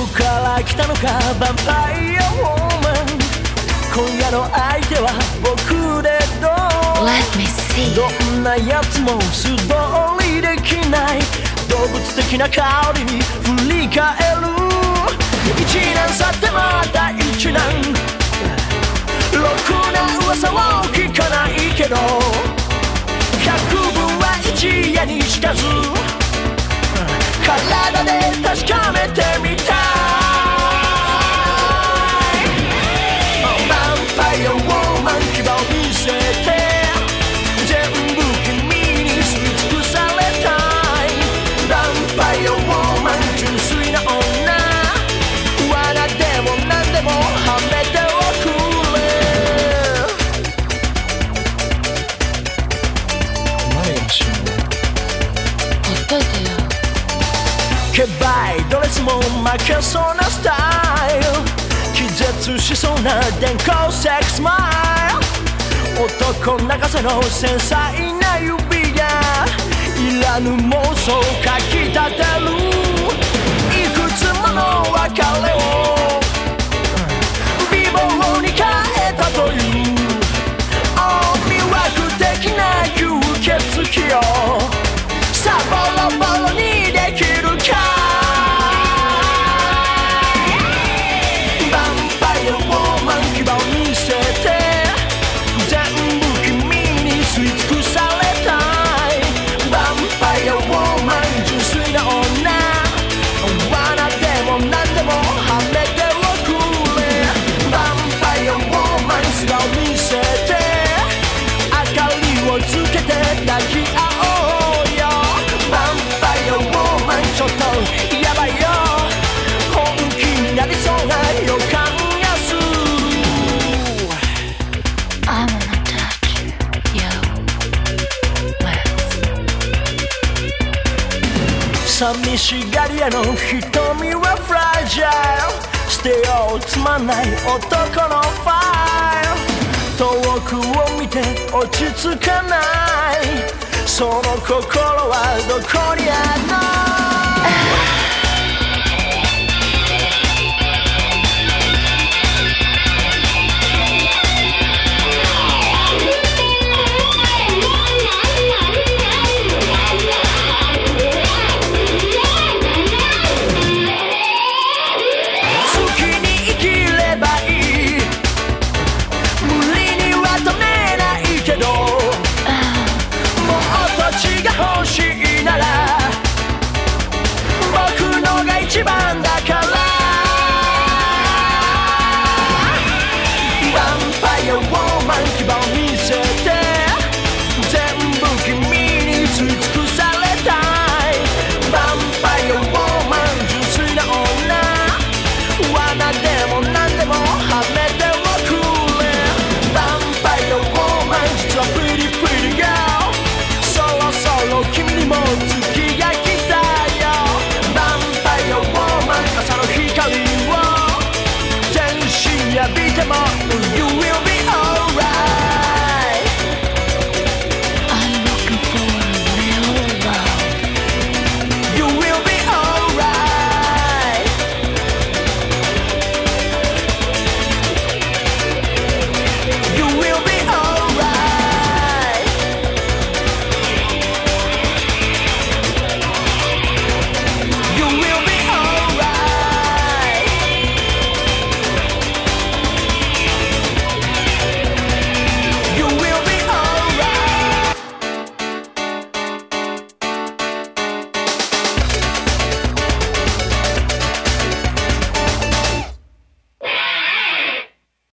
は来たのかヴァンパイアウォーマン。今夜の相手は僕でどう？Let me see. どんなやつも素通りできない。動物的な香りに振り返る。一年去ってまた一年ろくな噂を聞かないけど。百分は一夜にしかず体で確かめてみけばいドレスも負けそうなスタイル。気絶しそうな電光セックスマイル。男泣かせの繊細な指がいらぬ妄想をかきーマン素顔見せて明かりをつけて抱き合おうよ。ヴァンパイアウォーマンちょっとやばいよ。本気になりそうな予感がする。I wanna touch you. 寂しがり屋の瞳はフラジャイル捨てようつまんない男のファイル遠くを見て落ち着かない。その心はどこにある？希望見せて全部君に尽くされたい。バンパイオウォーマン純粋な女。罠でも何でもはめてはくれ。バンパイオウォーマン実はプリプリ girl そろそろ君にも月が来たよ。バンパイオウォーマンの光を。全身浴びても